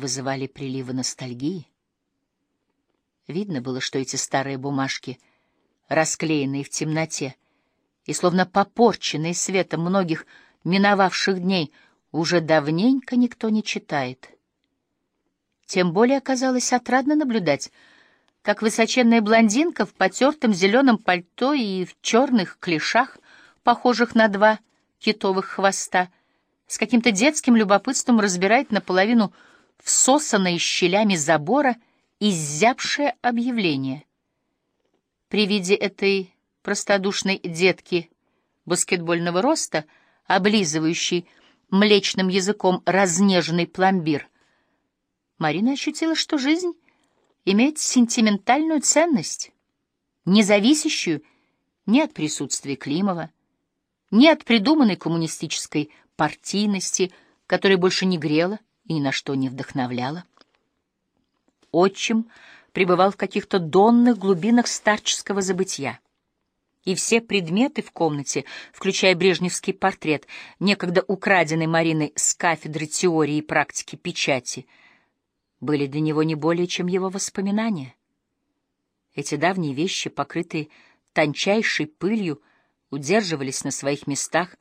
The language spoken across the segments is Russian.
вызывали приливы ностальгии. Видно было, что эти старые бумажки, расклеенные в темноте и словно попорченные светом многих миновавших дней, уже давненько никто не читает. Тем более оказалось отрадно наблюдать, как высоченная блондинка в потертом зеленом пальто и в черных клешах, похожих на два китовых хвоста, с каким-то детским любопытством разбирает наполовину всосанное щелями забора изябшее объявление. При виде этой простодушной детки баскетбольного роста, облизывающей млечным языком разнеженный пломбир, Марина ощутила, что жизнь имеет сентиментальную ценность, не зависящую ни от присутствия Климова, ни от придуманной коммунистической партийности, которая больше не грела и ни на что не вдохновляла. Отчим пребывал в каких-то донных глубинах старческого забытья. И все предметы в комнате, включая брежневский портрет, некогда украденный Мариной с кафедры теории и практики печати — были для него не более, чем его воспоминания. Эти давние вещи, покрытые тончайшей пылью, удерживались на своих местах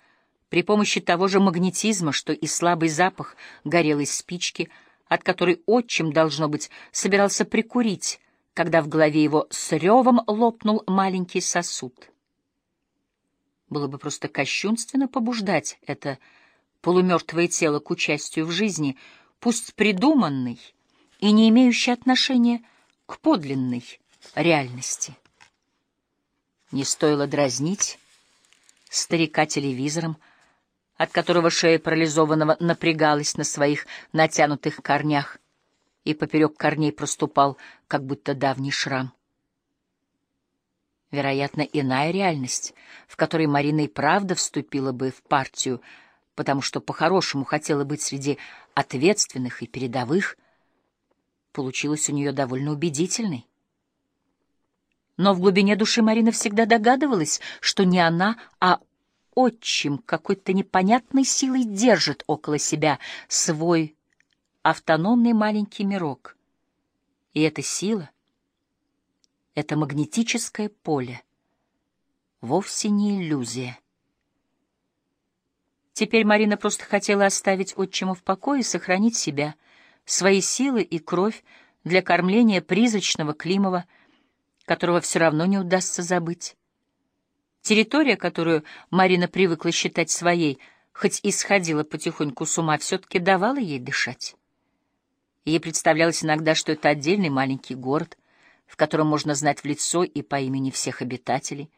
при помощи того же магнетизма, что и слабый запах горелой спички, от которой отчим, должно быть, собирался прикурить, когда в голове его с ревом лопнул маленький сосуд. Было бы просто кощунственно побуждать это полумертвое тело к участию в жизни, пусть придуманной, и не имеющий отношения к подлинной реальности. Не стоило дразнить старика телевизором, от которого шея парализованного напрягалась на своих натянутых корнях, и поперек корней проступал, как будто давний шрам. Вероятно, иная реальность, в которой Марина и правда вступила бы в партию, потому что по-хорошему хотела быть среди ответственных и передовых, получилась у нее довольно убедительной. Но в глубине души Марина всегда догадывалась, что не она, а отчим какой-то непонятной силой держит около себя свой автономный маленький мирок. И эта сила, это магнетическое поле, вовсе не иллюзия. Теперь Марина просто хотела оставить отчима в покое и сохранить себя — свои силы и кровь для кормления призрачного Климова, которого все равно не удастся забыть. Территория, которую Марина привыкла считать своей, хоть и сходила потихоньку с ума, все-таки давала ей дышать. Ей представлялось иногда, что это отдельный маленький город, в котором можно знать в лицо и по имени всех обитателей,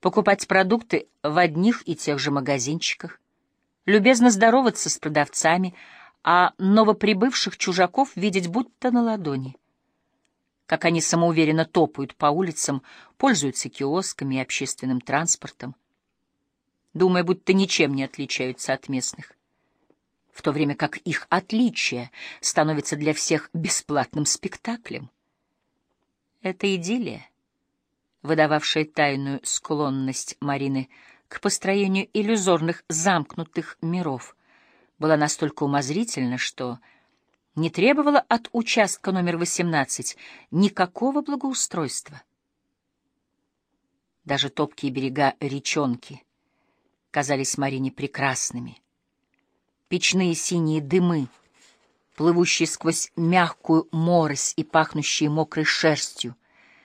покупать продукты в одних и тех же магазинчиках, любезно здороваться с продавцами — а новоприбывших чужаков видеть будто на ладони. Как они самоуверенно топают по улицам, пользуются киосками и общественным транспортом, думая, будто ничем не отличаются от местных, в то время как их отличие становится для всех бесплатным спектаклем. Это идиллия, выдававшая тайную склонность Марины к построению иллюзорных замкнутых миров — была настолько умозрительна, что не требовала от участка номер 18 никакого благоустройства. Даже топкие берега речонки казались Марине прекрасными. Печные синие дымы, плывущие сквозь мягкую морось и пахнущие мокрой шерстью —